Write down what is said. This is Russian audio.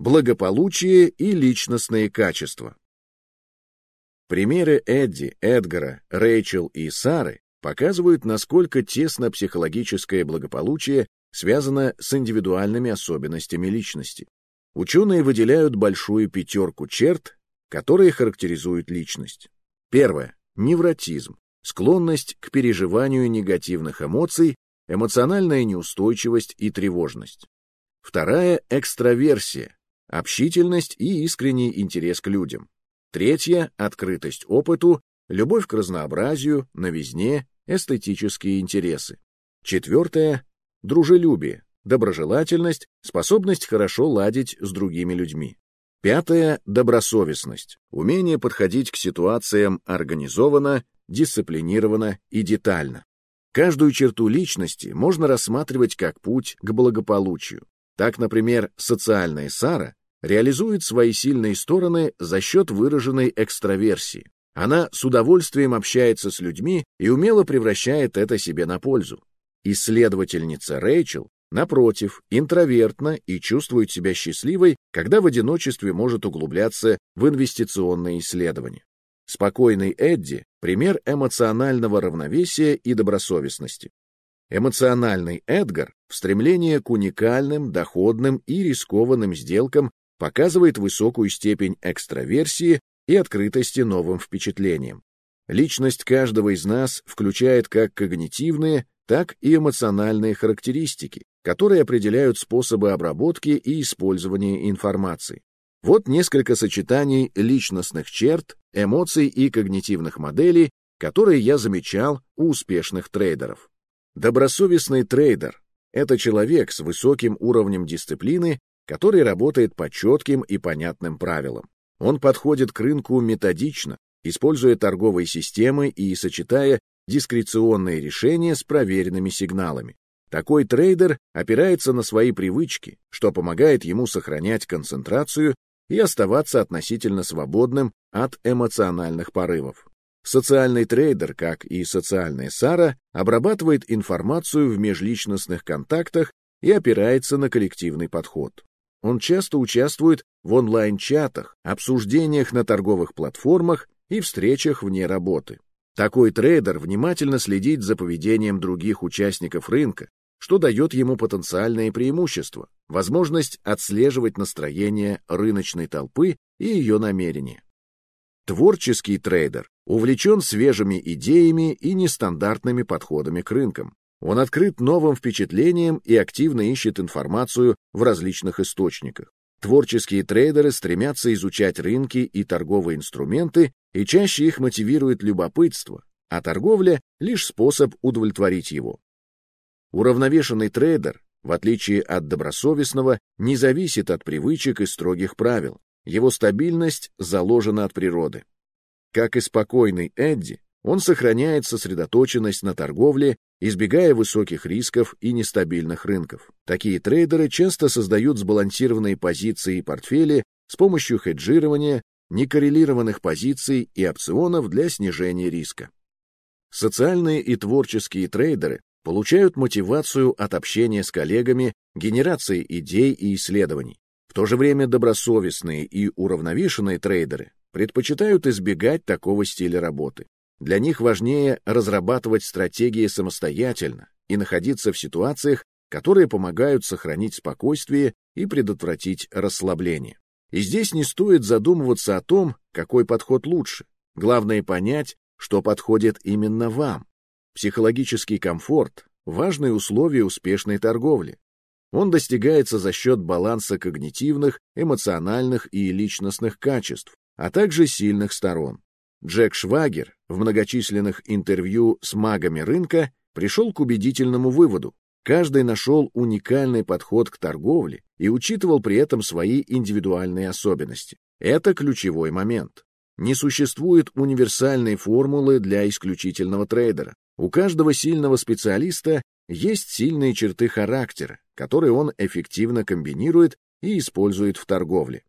благополучие и личностные качества. Примеры Эдди, Эдгара, Рэйчел и Сары показывают, насколько тесно психологическое благополучие связано с индивидуальными особенностями личности. Ученые выделяют большую пятерку черт, которые характеризуют личность. Первое. Невротизм. Склонность к переживанию негативных эмоций, эмоциональная неустойчивость и тревожность. Вторая – экстраверсия, общительность и искренний интерес к людям. Третья – открытость опыту, любовь к разнообразию, новизне, эстетические интересы. Четвертое – дружелюбие, доброжелательность, способность хорошо ладить с другими людьми. Пятое – добросовестность, умение подходить к ситуациям организованно, дисциплинированно и детально. Каждую черту личности можно рассматривать как путь к благополучию. Так, например, социальная Сара реализует свои сильные стороны за счет выраженной экстраверсии. Она с удовольствием общается с людьми и умело превращает это себе на пользу. Исследовательница Рэйчел, напротив, интровертна и чувствует себя счастливой, когда в одиночестве может углубляться в инвестиционные исследования. Спокойный Эдди – пример эмоционального равновесия и добросовестности. Эмоциональный Эдгар в стремлении к уникальным, доходным и рискованным сделкам показывает высокую степень экстраверсии и открытости новым впечатлениям. Личность каждого из нас включает как когнитивные, так и эмоциональные характеристики, которые определяют способы обработки и использования информации. Вот несколько сочетаний личностных черт, эмоций и когнитивных моделей, которые я замечал у успешных трейдеров. Добросовестный трейдер — это человек с высоким уровнем дисциплины, который работает по четким и понятным правилам. Он подходит к рынку методично, используя торговые системы и сочетая дискреционные решения с проверенными сигналами. Такой трейдер опирается на свои привычки, что помогает ему сохранять концентрацию и оставаться относительно свободным от эмоциональных порывов. Социальный трейдер, как и социальная Сара, обрабатывает информацию в межличностных контактах и опирается на коллективный подход. Он часто участвует в онлайн-чатах, обсуждениях на торговых платформах и встречах вне работы. Такой трейдер внимательно следит за поведением других участников рынка, что дает ему потенциальные преимущества, возможность отслеживать настроение рыночной толпы и ее намерения. Творческий трейдер увлечен свежими идеями и нестандартными подходами к рынкам. Он открыт новым впечатлениям и активно ищет информацию в различных источниках. Творческие трейдеры стремятся изучать рынки и торговые инструменты, и чаще их мотивирует любопытство, а торговля — лишь способ удовлетворить его. Уравновешенный трейдер, в отличие от добросовестного, не зависит от привычек и строгих правил. Его стабильность заложена от природы. Как и спокойный Эдди, он сохраняет сосредоточенность на торговле, избегая высоких рисков и нестабильных рынков. Такие трейдеры часто создают сбалансированные позиции и портфели с помощью хеджирования, некоррелированных позиций и опционов для снижения риска. Социальные и творческие трейдеры получают мотивацию от общения с коллегами, генерации идей и исследований. В то же время добросовестные и уравновешенные трейдеры предпочитают избегать такого стиля работы. Для них важнее разрабатывать стратегии самостоятельно и находиться в ситуациях, которые помогают сохранить спокойствие и предотвратить расслабление. И здесь не стоит задумываться о том, какой подход лучше. Главное понять, что подходит именно вам. Психологический комфорт – важное условие успешной торговли. Он достигается за счет баланса когнитивных, эмоциональных и личностных качеств, а также сильных сторон. Джек Швагер в многочисленных интервью с магами рынка пришел к убедительному выводу. Каждый нашел уникальный подход к торговле и учитывал при этом свои индивидуальные особенности. Это ключевой момент. Не существует универсальной формулы для исключительного трейдера. У каждого сильного специалиста есть сильные черты характера, которые он эффективно комбинирует и использует в торговле.